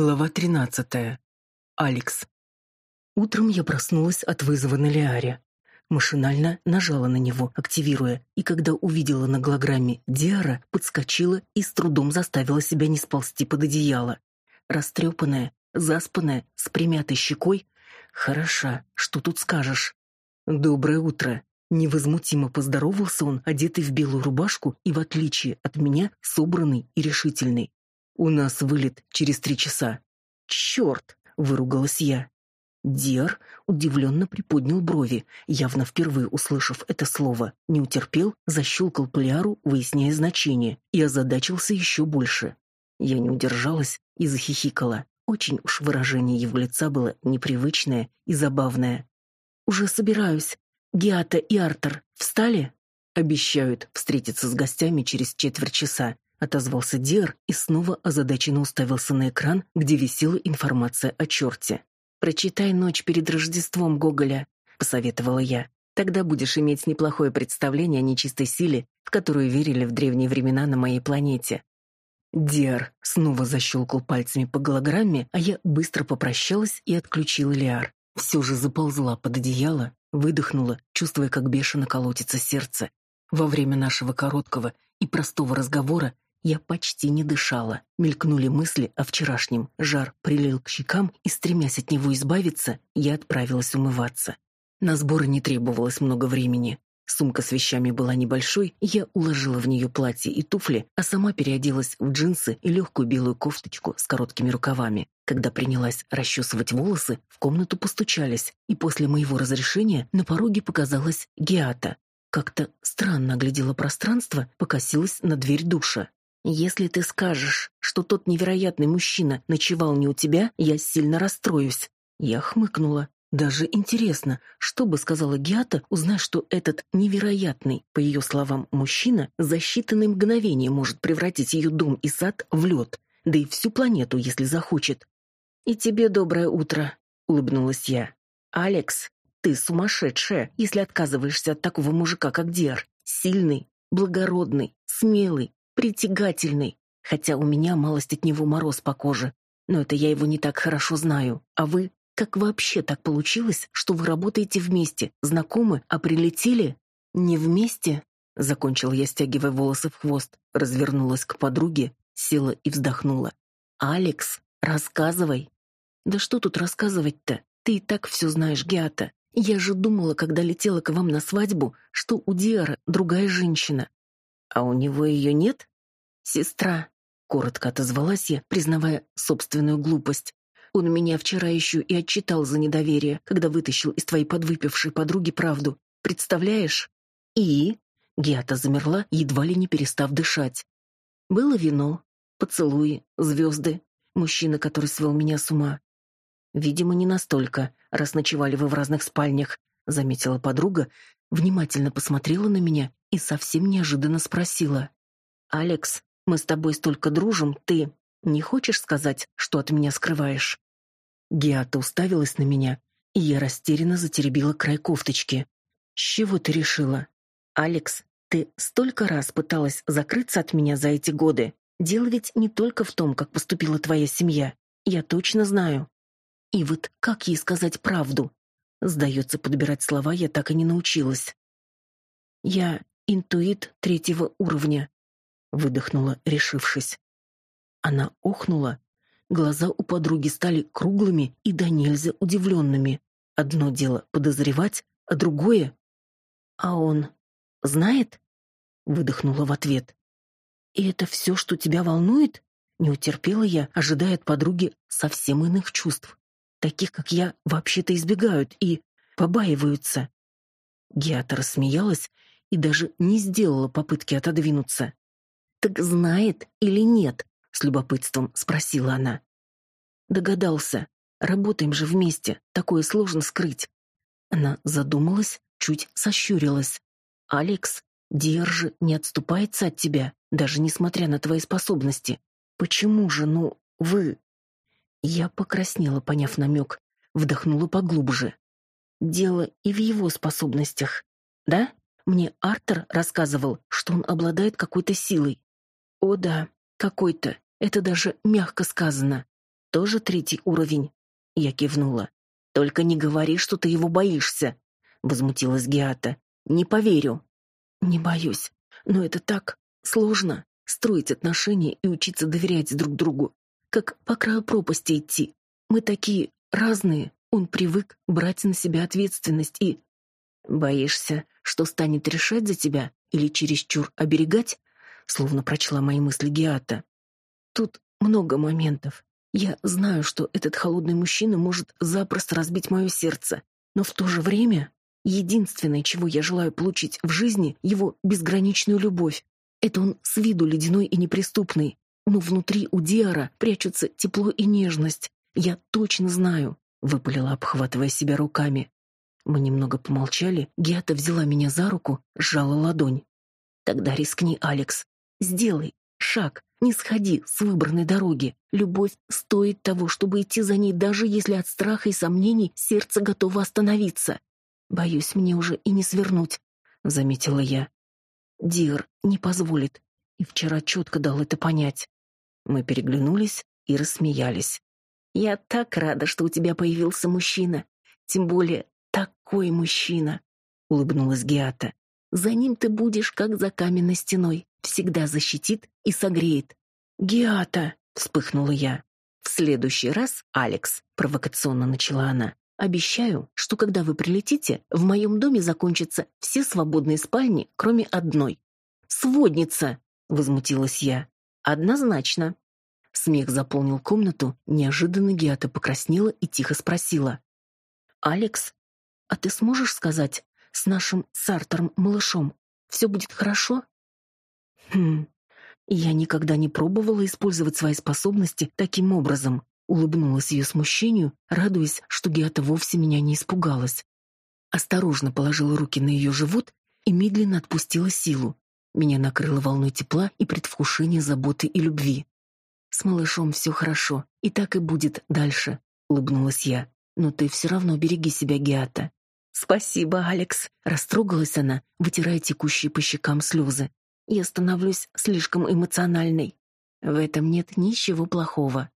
Глава 13. Алекс. Утром я проснулась от вызова на Лиаре. Машинально нажала на него, активируя, и когда увидела на голограмме Диара, подскочила и с трудом заставила себя не сползти под одеяло. Растрепанная, заспанная, с примятой щекой. Хороша, что тут скажешь. «Доброе утро», Невозмутимо поздоровался он, одетый в белую рубашку и, в отличие от меня, собранный и решительный. «У нас вылет через три часа». «Черт!» — выругалась я. Диар удивленно приподнял брови, явно впервые услышав это слово, не утерпел, защелкал поляру, выясняя значение, и озадачился еще больше. Я не удержалась и захихикала. Очень уж выражение его лица было непривычное и забавное. «Уже собираюсь. Геата и Артер встали?» «Обещают встретиться с гостями через четверть часа отозвался Дир и снова озадаченно уставился на экран, где висела информация о черте. «Прочитай «Ночь перед Рождеством» Гоголя», — посоветовала я. «Тогда будешь иметь неплохое представление о нечистой силе, в которую верили в древние времена на моей планете». Диар снова защелкал пальцами по голограмме, а я быстро попрощалась и отключила Лиар. Все же заползла под одеяло, выдохнула, чувствуя, как бешено колотится сердце. Во время нашего короткого и простого разговора я почти не дышала. Мелькнули мысли о вчерашнем. Жар прилил к щекам, и, стремясь от него избавиться, я отправилась умываться. На сборы не требовалось много времени. Сумка с вещами была небольшой, я уложила в нее платье и туфли, а сама переоделась в джинсы и легкую белую кофточку с короткими рукавами. Когда принялась расчесывать волосы, в комнату постучались, и после моего разрешения на пороге показалась Геата. Как-то странно оглядела пространство, покосилась на дверь душа. Если ты скажешь, что тот невероятный мужчина ночевал не у тебя, я сильно расстроюсь. Я хмыкнула. Даже интересно, что бы сказала Гиата, узнав, что этот невероятный, по ее словам, мужчина за считанные мгновения может превратить ее дом и сад в лед, да и всю планету, если захочет. «И тебе доброе утро», — улыбнулась я. «Алекс, ты сумасшедшая, если отказываешься от такого мужика, как Диар. Сильный, благородный, смелый, притягательный, хотя у меня малость от него мороз по коже. Но это я его не так хорошо знаю. А вы? Как вообще так получилось, что вы работаете вместе, знакомы, а прилетели? Не вместе? Закончил я, стягивая волосы в хвост, развернулась к подруге, села и вздохнула. «Алекс, рассказывай». «Да что тут рассказывать-то? Ты и так все знаешь, Геата. Я же думала, когда летела к вам на свадьбу, что у Диара другая женщина. А у него ее нет? Сестра, коротко отозвалась я, признавая собственную глупость. Он меня вчера еще и отчитал за недоверие, когда вытащил из твоей подвыпившей подруги правду. Представляешь? И Гиата замерла, едва ли не перестав дышать. Было вино, поцелуи, звезды, мужчина, который свел меня с ума. Видимо, не настолько, раз ночевали вы в разных спальнях, заметила подруга, внимательно посмотрела на меня и совсем неожиданно спросила: "Алекс, мы с тобой столько дружим, ты не хочешь сказать, что от меня скрываешь?" Геата уставилась на меня, и я растерянно затеребила край кофточки. "С чего ты решила? Алекс, ты столько раз пыталась закрыться от меня за эти годы. Дело ведь не только в том, как поступила твоя семья. Я точно знаю. И вот как ей сказать правду? Сдается, подбирать слова я так и не научилась. Я интуит третьего уровня, выдохнула, решившись. Она охнула. Глаза у подруги стали круглыми и до нельзя удивленными. Одно дело подозревать, а другое... А он знает? Выдохнула в ответ. И это все, что тебя волнует? Не утерпела я, ожидая от подруги совсем иных чувств. Таких, как я, вообще-то избегают и побаиваются. Геата рассмеялась и даже не сделала попытки отодвинуться. «Так знает или нет?» — с любопытством спросила она. «Догадался. Работаем же вместе. Такое сложно скрыть». Она задумалась, чуть сощурилась. «Алекс, держи, не отступается от тебя, даже несмотря на твои способности. Почему же, ну, вы...» Я покраснела, поняв намек, вдохнула поглубже. Дело и в его способностях. Да? Мне Артер рассказывал, что он обладает какой-то силой. О да, какой-то. Это даже мягко сказано. Тоже третий уровень?» Я кивнула. «Только не говори, что ты его боишься», — возмутилась Геата. «Не поверю». «Не боюсь, но это так сложно — строить отношения и учиться доверять друг другу, как по краю пропасти идти. Мы такие разные, он привык брать на себя ответственность и... Боишься, что станет решать за тебя или чересчур оберегать? Словно прочла мои мысли Геата. Тут много моментов. Я знаю, что этот холодный мужчина может запросто разбить мое сердце, но в то же время единственное, чего я желаю получить в жизни, его безграничную любовь. Это он с виду ледяной и неприступный, но внутри у Диара прячутся тепло и нежность. Я точно знаю, выпалила, обхватывая себя руками. Мы немного помолчали, Гиата взяла меня за руку, сжала ладонь. Тогда рискни, Алекс. Сделай шаг, не сходи с выбранной дороги. Любовь стоит того, чтобы идти за ней, даже если от страха и сомнений сердце готово остановиться. Боюсь, мне уже и не свернуть, заметила я. Дир не позволит, и вчера четко дал это понять. Мы переглянулись и рассмеялись. Я так рада, что у тебя появился мужчина, тем более такой мужчина, улыбнулась Гиата. За ним ты будешь как за каменной стеной, всегда защитит и согреет. Гиата, вспыхнула я. В следующий раз, Алекс, провокационно начала она. Обещаю, что когда вы прилетите, в моем доме закончатся все свободные спальни, кроме одной. Сводница, возмутилась я. Однозначно. Смех заполнил комнату, неожиданно Гиата покраснела и тихо спросила: "Алекс, а ты сможешь сказать с нашим Сартером-малышом все будет хорошо?" Хм. Я никогда не пробовала использовать свои способности таким образом. Улыбнулась ее смущению, радуясь, что Гиата вовсе меня не испугалась. Осторожно положила руки на ее живот и медленно отпустила силу. Меня накрыло волной тепла и предвкушения заботы и любви. С малышом все хорошо, и так и будет дальше, улыбнулась я. Но ты все равно береги себя, Гиата. Спасибо, Алекс, растрогалась она, вытирая текущие по щекам слезы. Я становлюсь слишком эмоциональной. В этом нет ничего плохого.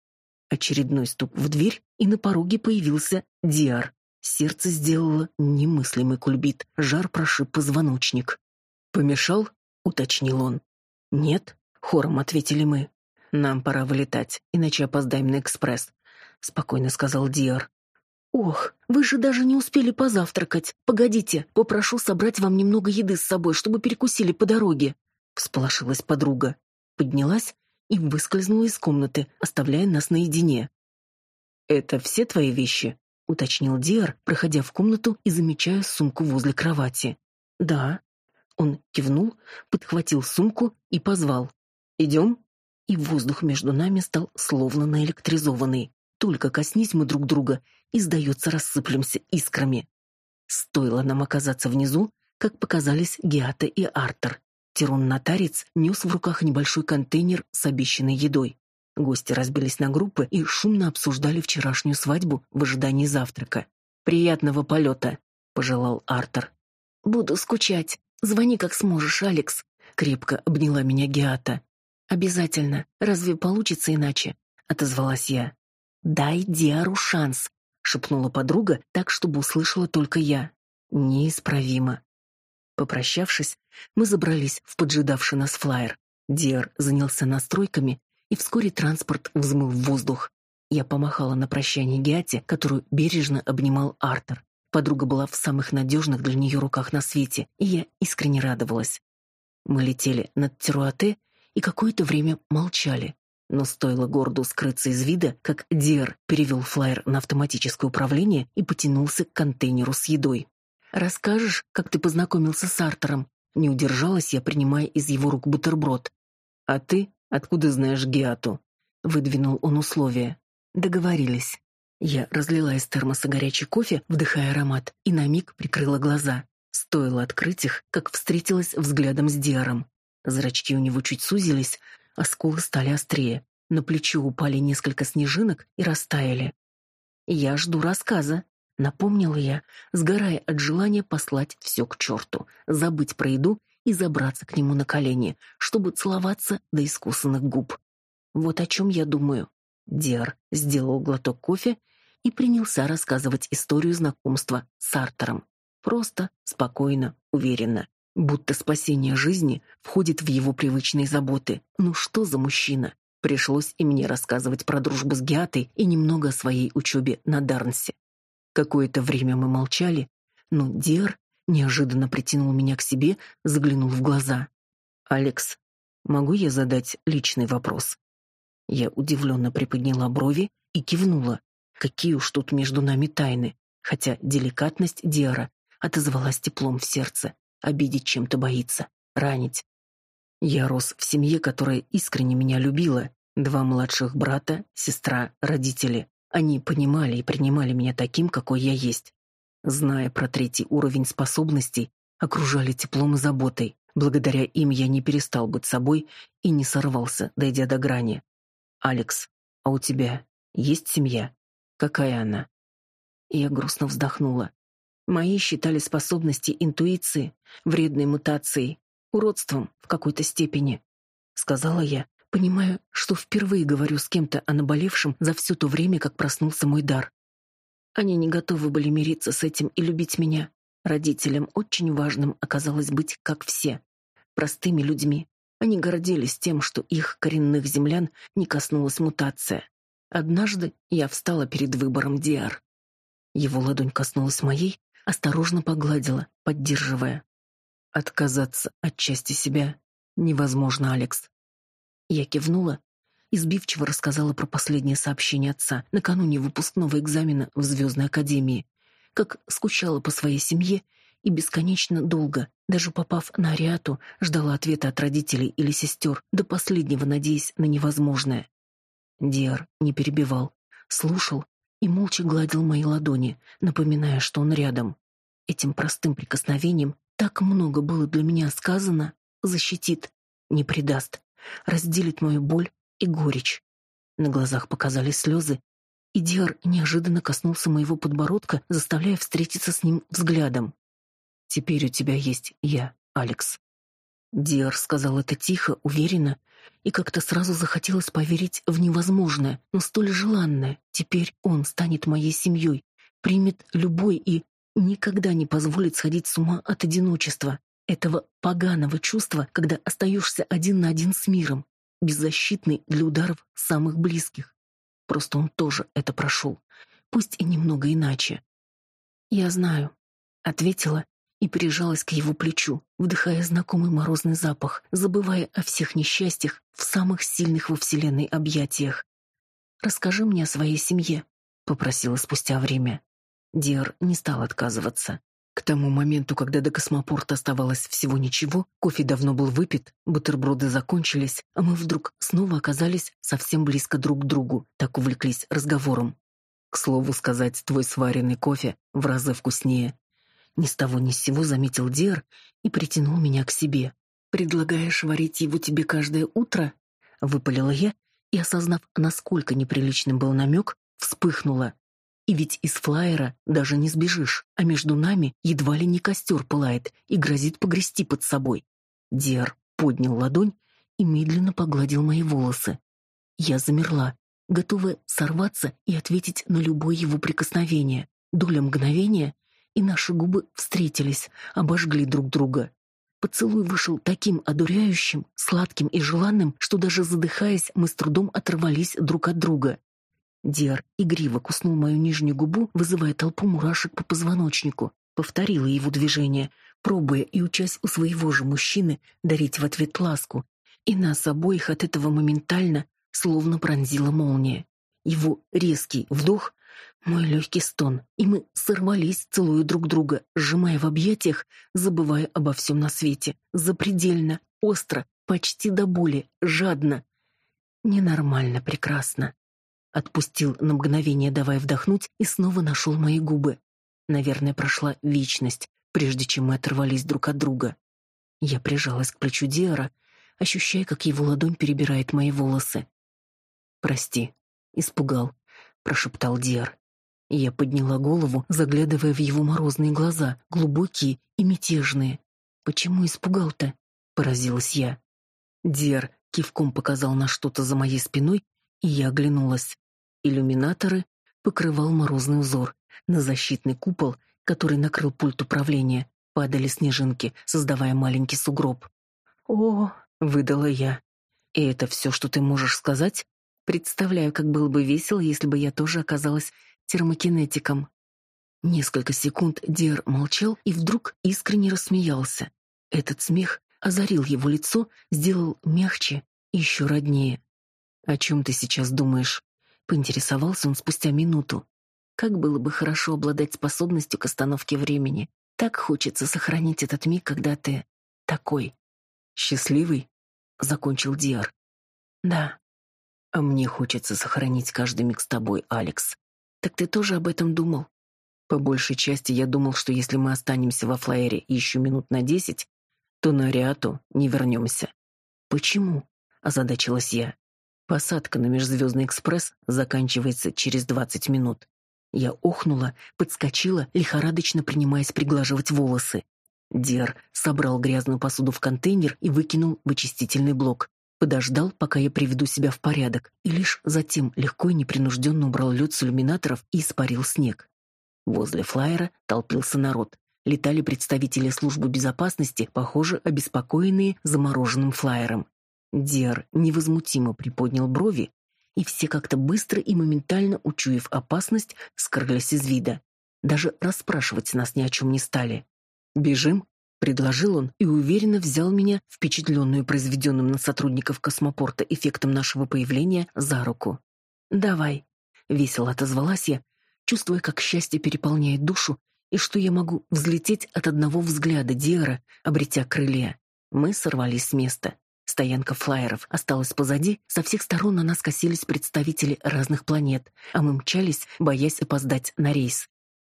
Очередной стук в дверь, и на пороге появился Диар. Сердце сделало немыслимый кульбит, жар прошиб позвоночник. «Помешал?» — уточнил он. «Нет», — хором ответили мы. «Нам пора вылетать, иначе опоздаем на экспресс», — спокойно сказал Диар. «Ох, вы же даже не успели позавтракать. Погодите, попрошу собрать вам немного еды с собой, чтобы перекусили по дороге», — всполошилась подруга. Поднялась и выскользнула из комнаты, оставляя нас наедине. «Это все твои вещи?» — уточнил Диар, проходя в комнату и замечая сумку возле кровати. «Да». Он кивнул, подхватил сумку и позвал. «Идем?» И воздух между нами стал словно наэлектризованный. Только коснись мы друг друга, и, сдается, рассыплемся искрами. Стоило нам оказаться внизу, как показались Геата и Артер. Тирун-нотарец нес в руках небольшой контейнер с обещанной едой. Гости разбились на группы и шумно обсуждали вчерашнюю свадьбу в ожидании завтрака. «Приятного полета», — пожелал Артер. «Буду скучать. Звони, как сможешь, Алекс», — крепко обняла меня Геата. «Обязательно. Разве получится иначе?» — отозвалась я. «Дай Диару шанс», — шепнула подруга так, чтобы услышала только я. «Неисправимо». Попрощавшись, мы забрались в поджидавший нас флайер. Диар занялся настройками, и вскоре транспорт взмыл в воздух. Я помахала на прощание Геате, которую бережно обнимал Артер. Подруга была в самых надежных для нее руках на свете, и я искренне радовалась. Мы летели над Теруате и какое-то время молчали. Но стоило городу скрыться из вида, как Диар перевел флайер на автоматическое управление и потянулся к контейнеру с едой. Расскажешь, как ты познакомился с Артером? Не удержалась я, принимая из его рук бутерброд. А ты откуда знаешь Геату? Выдвинул он условие. Договорились. Я разлила из термоса горячий кофе, вдыхая аромат, и на миг прикрыла глаза. Стоило открыть их, как встретилась взглядом с Диаром. Зрачки у него чуть сузились, а скулы стали острее. На плечо упали несколько снежинок и растаяли. Я жду рассказа, Напомнила я, сгорая от желания послать все к черту, забыть про еду и забраться к нему на колени, чтобы целоваться до искусанных губ. Вот о чем я думаю. Диар сделал глоток кофе и принялся рассказывать историю знакомства с Артером. Просто, спокойно, уверенно. Будто спасение жизни входит в его привычные заботы. Ну что за мужчина? Пришлось и мне рассказывать про дружбу с Геатой и немного о своей учебе на Дарнсе. Какое-то время мы молчали, но Диар неожиданно притянул меня к себе, заглянул в глаза. «Алекс, могу я задать личный вопрос?» Я удивленно приподняла брови и кивнула. Какие уж тут между нами тайны, хотя деликатность Диара отозвалась теплом в сердце. Обидеть чем-то боится, ранить. Я рос в семье, которая искренне меня любила. Два младших брата, сестра, родители. Они понимали и принимали меня таким, какой я есть. Зная про третий уровень способностей, окружали теплом и заботой. Благодаря им я не перестал быть собой и не сорвался, дойдя до грани. Алекс, а у тебя есть семья? Какая она? Я грустно вздохнула. Мои считали способности интуиции вредной мутацией, уродством в какой-то степени, сказала я, понимая, что впервые говорю с кем-то о наболевшем за все то время, как проснулся мой дар. Они не готовы были мириться с этим и любить меня. Родителям очень важным оказалось быть как все, простыми людьми, они гордились тем, что их коренных землян не коснулась мутация. Однажды я встала перед выбором Диар. Его ладонь коснулась моей, осторожно погладила, поддерживая. Отказаться от части себя невозможно, Алекс. Я кивнула и сбивчиво рассказала про последнее сообщение отца накануне выпускного экзамена в Звездной академии, как скучала по своей семье и бесконечно долго, даже попав на Ариату, ждала ответа от родителей или сестер, до последнего надеясь на невозможное. Диар не перебивал, слушал и молча гладил мои ладони, напоминая, что он рядом. Этим простым прикосновением так много было для меня сказано, защитит, не предаст, разделит мою боль и горечь. На глазах показались слезы, и Диар неожиданно коснулся моего подбородка, заставляя встретиться с ним взглядом. Теперь у тебя есть я, Алекс. Диар сказал это тихо, уверенно, и как-то сразу захотелось поверить в невозможное, но столь желанное. Теперь он станет моей семьей, примет любой и никогда не позволит сходить с ума от одиночества, этого поганого чувства, когда остаешься один на один с миром, беззащитный для ударов самых близких. Просто он тоже это прошел, пусть и немного иначе. Я знаю, ответила и прижалась к его плечу, вдыхая знакомый морозный запах, забывая о всех несчастьях в самых сильных во вселенной объятиях. Расскажи мне о своей семье, попросила спустя время. Диар не стал отказываться. К тому моменту, когда до космопорта оставалось всего ничего, кофе давно был выпит, бутерброды закончились, а мы вдруг снова оказались совсем близко друг к другу, так увлеклись разговором. К слову сказать, твой сваренный кофе в разы вкуснее, ни с того ни с сего заметил Дер и притянул меня к себе. «Предлагаешь варить его тебе каждое утро?» — выпалила я и, осознав, насколько неприличным был намек, вспыхнула. И ведь из флайера даже не сбежишь, а между нами едва ли не костер пылает и грозит погрести под собой. Дер поднял ладонь и медленно погладил мои волосы. Я замерла, готовая сорваться и ответить на любое его прикосновение. Доля мгновения, и наши губы встретились, обожгли друг друга. Поцелуй вышел таким одуряющим, сладким и желанным, что даже задыхаясь, мы с трудом оторвались друг от друга. Диар игриво куснул мою нижнюю губу, вызывая толпу мурашек по позвоночнику. Повторила его движение, пробуя и учась у своего же мужчины дарить в ответ ласку. И нас обоих от этого моментально словно пронзила молния. Его резкий вдох мой легкий стон, и мы сорвались, целуя друг друга, сжимая в объятиях, забывая обо всем на свете, запредельно, остро, почти до боли, жадно. Ненормально прекрасно. Отпустил на мгновение, давая вдохнуть, и снова нашел мои губы. Наверное, прошла вечность, прежде чем мы оторвались друг от друга. Я прижалась к плечу Диара, ощущая, как его ладонь перебирает мои волосы. «Прости, испугал», — прошептал Диар. Я подняла голову, заглядывая в его морозные глаза, глубокие и мятежные. «Почему испугал-то?» — поразилась я. Диар кивком показал на что-то за моей спиной, и я оглянулась. Иллюминаторы покрывал морозный узор. На защитный купол, который накрыл пульт управления, падали снежинки, создавая маленький сугроб. «О!» — выдала я. «И это все, что ты можешь сказать?» Представляю, как было бы весело, если бы я тоже оказалась термокинетиком. Несколько секунд Дер молчал и вдруг искренне рассмеялся. Этот смех озарил его лицо, сделал мягче и еще роднее. «О чем ты сейчас думаешь?» — поинтересовался он спустя минуту. «Как было бы хорошо обладать способностью к остановке времени. Так хочется сохранить этот миг, когда ты такой. Счастливый?» — закончил Диар. «Да». «А мне хочется сохранить каждый миг с тобой, Алекс. Так ты тоже об этом думал?» По большей части я думал, что если мы останемся во флайере еще минут на десять, то на Риату не вернемся. Почему? озадачилась я. Посадка на межзвездный экспресс заканчивается через двадцать минут. Я охнула, подскочила, лихорадочно принимаясь приглаживать волосы. Дер собрал грязную посуду в контейнер и выкинул в очистительный блок. Подождал, пока я приведу себя в порядок, и лишь затем легко и непринужденно убрал лед с иллюминаторов и испарил снег. Возле флайера толпился народ. Летали представители службы безопасности, похоже, обеспокоенные замороженным флайером. Дер невозмутимо приподнял брови, и все как-то быстро и моментально, учуяв опасность, скрылись из вида. Даже расспрашивать нас ни о чем не стали. «Бежим?» — предложил он и уверенно взял меня, впечатленную произведенным на сотрудников космопорта эффектом нашего появления, за руку. «Давай», — весело отозвалась я, чувствуя, как счастье переполняет душу и что я могу взлететь от одного взгляда Диара, обретя крылья. Мы сорвались с места. Стоянка флайеров осталась позади, со всех сторон на нас косились представители разных планет, а мы мчались, боясь опоздать на рейс.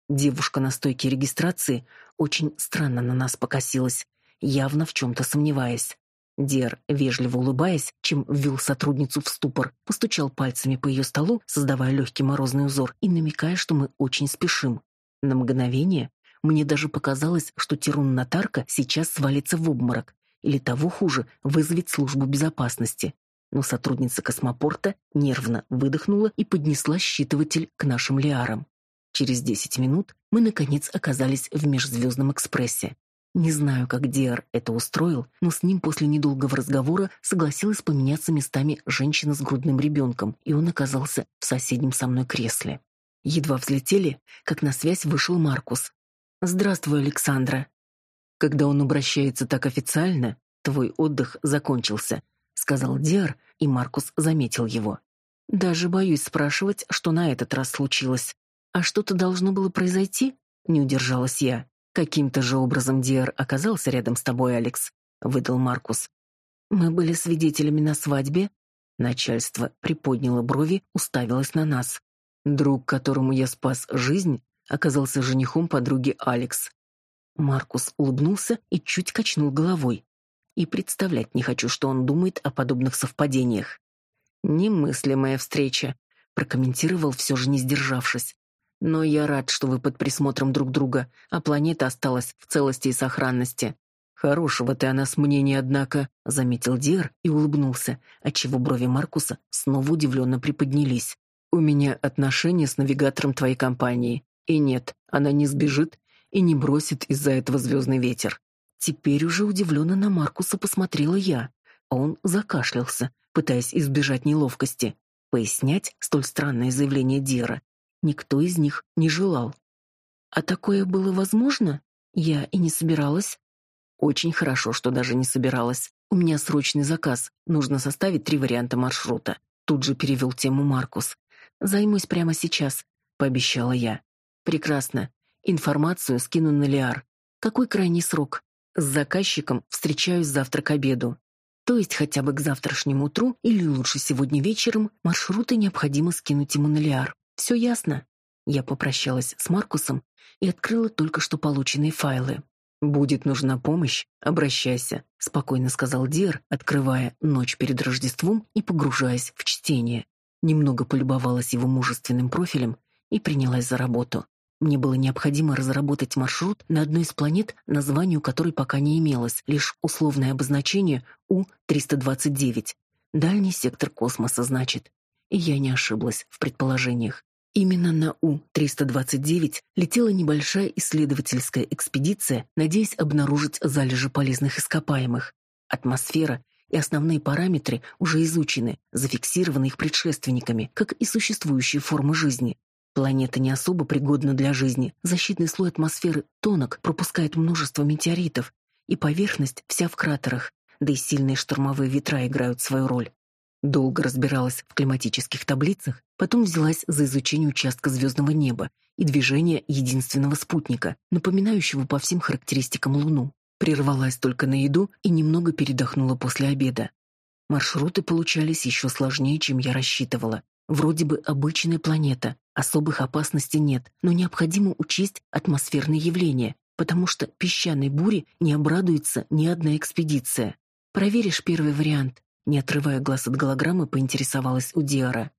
Девушка на стойке регистрации очень странно на нас покосилась, явно в чем-то сомневаясь. Дер, вежливо улыбаясь, чем ввел сотрудницу в ступор, постучал пальцами по ее столу, создавая легкий морозный узор и намекая, что мы очень спешим. На мгновение мне даже показалось, что Тирун Натарка сейчас свалится в обморок, или того хуже, вызовет службу безопасности. Но сотрудница космопорта нервно выдохнула и поднесла считыватель к нашим лиарам. Через десять минут мы, наконец, оказались в межзвездном экспрессе. Не знаю, как Диар это устроил, но с ним после недолгого разговора согласилась поменяться местами женщина с грудным ребенком, и он оказался в соседнем со мной кресле. Едва взлетели, как на связь вышел Маркус. «Здравствуй, Александра». «Когда он обращается так официально, твой отдых закончился», — сказал Диар, и Маркус заметил его. «Даже боюсь спрашивать, что на этот раз случилось. А что-то должно было произойти?» — не удержалась я. Каким-то же образом Диар оказался рядом с тобой, Алекс, выдал Маркус. Мы были свидетелями на свадьбе. Начальство приподняло брови, уставилось на нас. Друг, которому я спас жизнь, оказался женихом подруги Алекс. Маркус улыбнулся и чуть качнул головой. И представлять не хочу, что он думает о подобных совпадениях. Немыслимая встреча, прокомментировал все же не сдержавшись. Но я рад, что вы под присмотром друг друга, а планета осталась в целости и сохранности. Хорошего ты о нас мнения, однако, заметил Дир и улыбнулся, отчего брови Маркуса снова удивленно приподнялись. У меня отношения с навигатором твоей компании. И нет, она не сбежит и не бросит из-за этого звездный ветер. Теперь уже удивленно на Маркуса посмотрела я, он закашлялся, пытаясь избежать неловкости. Пояснять столь странное заявление Дира никто из них не желал. А такое было возможно? Я и не собиралась. Очень хорошо, что даже не собиралась. У меня срочный заказ. Нужно составить три варианта маршрута. Тут же перевел тему Маркус. Займусь прямо сейчас, пообещала я. Прекрасно. Информацию скину на Лиар. Какой крайний срок? С заказчиком встречаюсь завтра к обеду. То есть хотя бы к завтрашнему утру или лучше сегодня вечером маршруты необходимо скинуть ему на Лиар. Все ясно. Я попрощалась с Маркусом и открыла только что полученные файлы. Будет нужна помощь, обращайся, спокойно сказал Дир, открывая Ночь перед Рождеством и погружаясь в чтение. Немного полюбовалась его мужественным профилем и принялась за работу. Мне было необходимо разработать маршрут на одной из планет, названию которой пока не имелось, лишь условное обозначение У-329. Дальний сектор космоса, значит. Я не ошиблась в предположениях. Именно на У-329 летела небольшая исследовательская экспедиция, надеясь обнаружить залежи полезных ископаемых. Атмосфера и основные параметры уже изучены, зафиксированы их предшественниками, как и существующие формы жизни. Планета не особо пригодна для жизни. Защитный слой атмосферы тонок, пропускает множество метеоритов, и поверхность вся в кратерах, да и сильные штормовые ветра играют свою роль. Долго разбиралась в климатических таблицах, потом взялась за изучение участка звездного неба и движения единственного спутника, напоминающего по всем характеристикам Луну. Прервалась только на еду и немного передохнула после обеда. Маршруты получались еще сложнее, чем я рассчитывала. Вроде бы обычная планета, особых опасностей нет, но необходимо учесть атмосферные явления, потому что песчаной буре не обрадуется ни одна экспедиция. Проверишь первый вариант, не отрывая глаз от голограммы, поинтересовалась у Диара.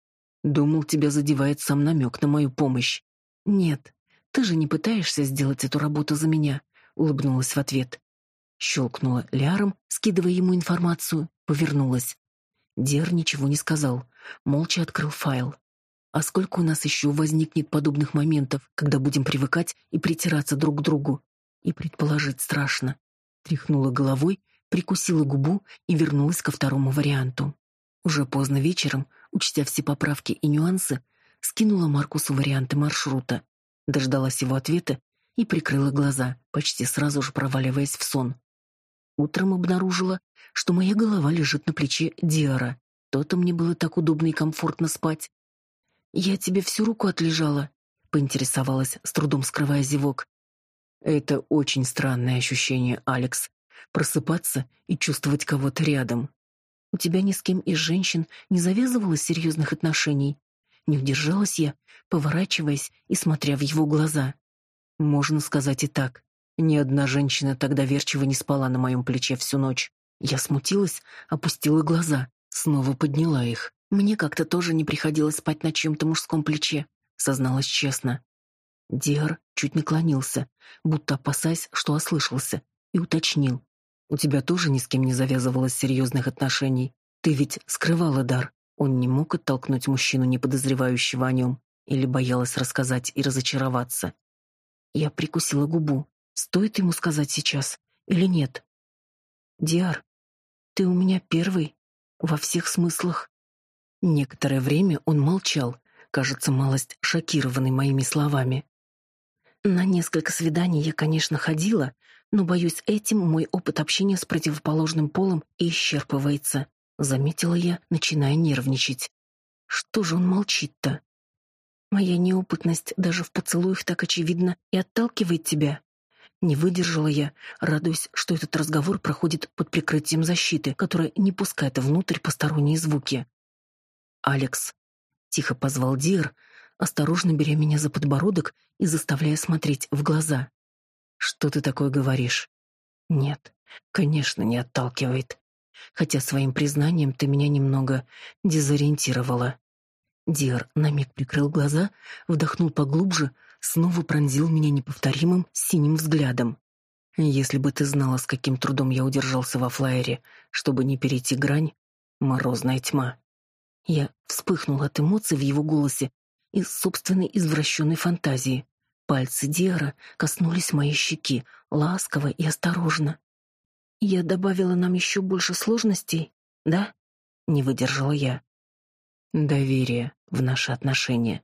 «Думал, тебя задевает сам намек на мою помощь». «Нет, ты же не пытаешься сделать эту работу за меня», — улыбнулась в ответ. Щелкнула ляром, скидывая ему информацию, повернулась. Дер ничего не сказал, молча открыл файл. А сколько у нас еще возникнет подобных моментов, когда будем привыкать и притираться друг к другу? И предположить страшно. Тряхнула головой прикусила губу и вернулась ко второму варианту. Уже поздно вечером, учтя все поправки и нюансы, скинула Маркусу варианты маршрута, дождалась его ответа и прикрыла глаза, почти сразу же проваливаясь в сон. Утром обнаружила, что моя голова лежит на плече Диара. То-то мне было так удобно и комфортно спать. «Я тебе всю руку отлежала», — поинтересовалась, с трудом скрывая зевок. «Это очень странное ощущение, Алекс», просыпаться и чувствовать кого-то рядом. У тебя ни с кем из женщин не завязывалось серьезных отношений? Не удержалась я, поворачиваясь и смотря в его глаза. Можно сказать и так. Ни одна женщина тогда доверчиво не спала на моем плече всю ночь. Я смутилась, опустила глаза, снова подняла их. Мне как-то тоже не приходилось спать на чьем-то мужском плече, созналась честно. Диар чуть наклонился, будто опасаясь, что ослышался, и уточнил. У тебя тоже ни с кем не завязывалось серьезных отношений. Ты ведь скрывала дар. Он не мог оттолкнуть мужчину, не подозревающего о нем, или боялась рассказать и разочароваться. Я прикусила губу. Стоит ему сказать сейчас или нет? Диар, ты у меня первый во всех смыслах. Некоторое время он молчал, кажется, малость шокированный моими словами. На несколько свиданий я, конечно, ходила, но, боюсь, этим мой опыт общения с противоположным полом исчерпывается, заметила я, начиная нервничать. Что же он молчит-то? Моя неопытность даже в поцелуях так очевидна и отталкивает тебя. Не выдержала я, радуясь, что этот разговор проходит под прикрытием защиты, которая не пускает внутрь посторонние звуки. «Алекс», — тихо позвал Дир, осторожно беря меня за подбородок и заставляя смотреть в глаза. Что ты такое говоришь? Нет, конечно, не отталкивает. Хотя своим признанием ты меня немного дезориентировала. Диар на миг прикрыл глаза, вдохнул поглубже, снова пронзил меня неповторимым синим взглядом. Если бы ты знала, с каким трудом я удержался во флайере, чтобы не перейти грань, морозная тьма. Я вспыхнул от эмоций в его голосе и собственной извращенной фантазии. Пальцы Диара коснулись моей щеки, ласково и осторожно. Я добавила нам еще больше сложностей, да? Не выдержала я. Доверие в наши отношения.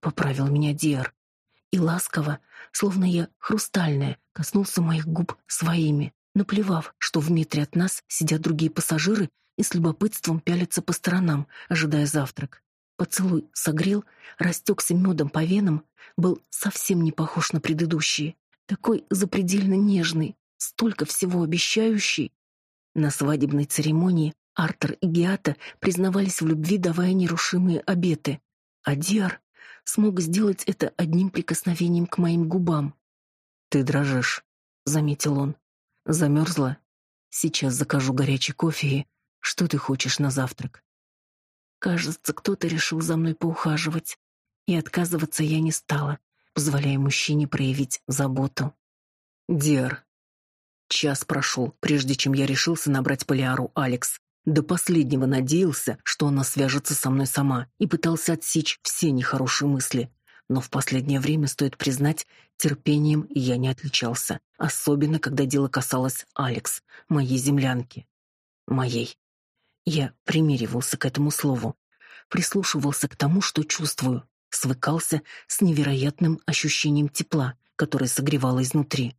Поправил меня Диар. И ласково, словно я хрустальная, коснулся моих губ своими, наплевав, что в метре от нас сидят другие пассажиры и с любопытством пялятся по сторонам, ожидая завтрак. Поцелуй согрел, растекся медом по венам, был совсем не похож на предыдущие. Такой запредельно нежный, столько всего обещающий. На свадебной церемонии Артер и Геата признавались в любви, давая нерушимые обеты. А Диар смог сделать это одним прикосновением к моим губам. «Ты дрожишь», — заметил он. «Замерзла? Сейчас закажу горячий кофе и... Что ты хочешь на завтрак?» Кажется, кто-то решил за мной поухаживать, и отказываться я не стала, позволяя мужчине проявить заботу. Диар. Час прошел, прежде чем я решился набрать Полиару Алекс. До последнего надеялся, что она свяжется со мной сама, и пытался отсечь все нехорошие мысли. Но в последнее время, стоит признать, терпением я не отличался. Особенно, когда дело касалось Алекс, моей землянки. Моей. Я примеривался к этому слову. Прислушивался к тому, что чувствую. Свыкался с невероятным ощущением тепла, которое согревало изнутри.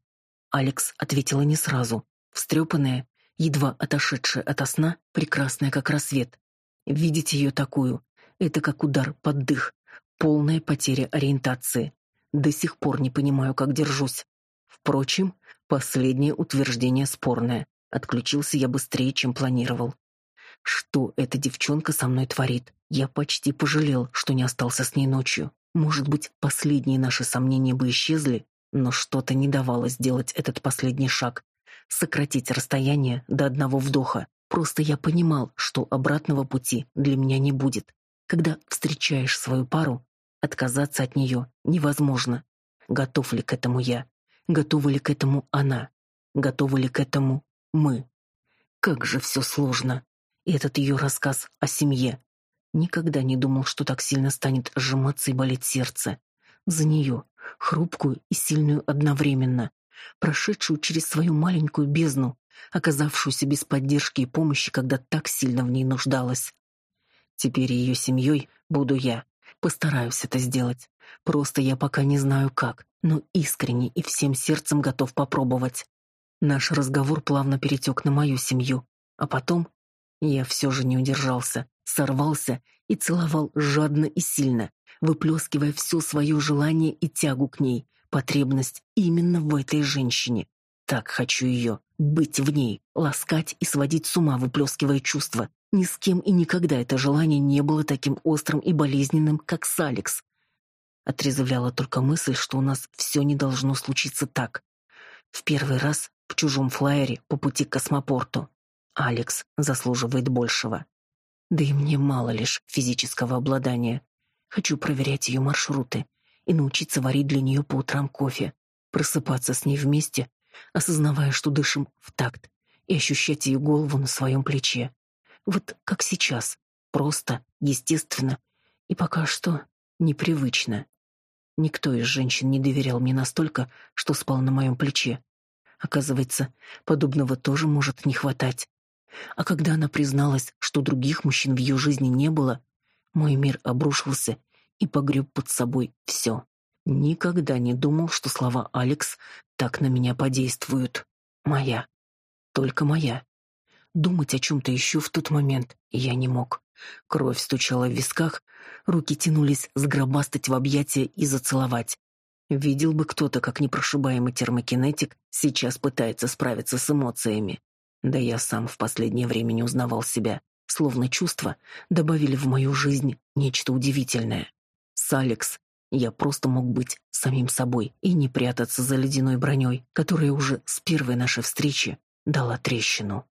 Алекс ответила не сразу. Встрепанная, едва отошедшая ото сна, прекрасная как рассвет. Видеть ее такую — это как удар под дых, полная потеря ориентации. До сих пор не понимаю, как держусь. Впрочем, последнее утверждение спорное. Отключился я быстрее, чем планировал. Что эта девчонка со мной творит? Я почти пожалел, что не остался с ней ночью. Может быть, последние наши сомнения бы исчезли, но что-то не давало сделать этот последний шаг, сократить расстояние до одного вдоха. Просто я понимал, что обратного пути для меня не будет. Когда встречаешь свою пару, отказаться от нее невозможно. Готов ли к этому я? Готова ли к этому она? Готовы ли к этому мы? Как же все сложно. Этот ее рассказ о семье. Никогда не думал, что так сильно станет сжиматься и болеть сердце. За нее, хрупкую и сильную одновременно прошедшую через свою маленькую бездну, оказавшуюся без поддержки и помощи, когда так сильно в ней нуждалась. Теперь ее семьей буду я. Постараюсь это сделать. Просто я пока не знаю как, но искренне и всем сердцем готов попробовать. Наш разговор плавно перетек на мою семью, а потом я все же не удержался, сорвался и целовал жадно и сильно, выплескивая все свое желание и тягу к ней, Потребность именно в этой женщине. Так хочу ее. Быть в ней, ласкать и сводить с ума, выплескивая чувства. Ни с кем и никогда это желание не было таким острым и болезненным, как с Алекс. Отрезвляла только мысль, что у нас все не должно случиться так. В первый раз в чужом флайере по пути к космопорту. Алекс заслуживает большего. Да и мне мало лишь физического обладания. Хочу проверять ее маршруты, и научиться варить для нее по утрам кофе, просыпаться с ней вместе, осознавая, что дышим в такт, и ощущать ее голову на своем плече. Вот как сейчас, просто, естественно, и пока что непривычно. Никто из женщин не доверял мне настолько, что спал на моем плече. Оказывается, подобного тоже может не хватать. А когда она призналась, что других мужчин в ее жизни не было, мой мир обрушился и погреб под собой все. Никогда не думал, что слова Алекс так на меня подействуют. Моя. Только моя. Думать о чем-то еще в тот момент я не мог. Кровь стучала в висках, руки тянулись сгробастать в объятия и зацеловать. Видел бы кто-то, как непрошибаемый термокинетик сейчас пытается справиться с эмоциями. Да я сам в последнее время не узнавал себя, словно чувства добавили в мою жизнь нечто удивительное. С Алекс я просто мог быть самим собой и не прятаться за ледяной броней, которая уже с первой нашей встречи дала трещину.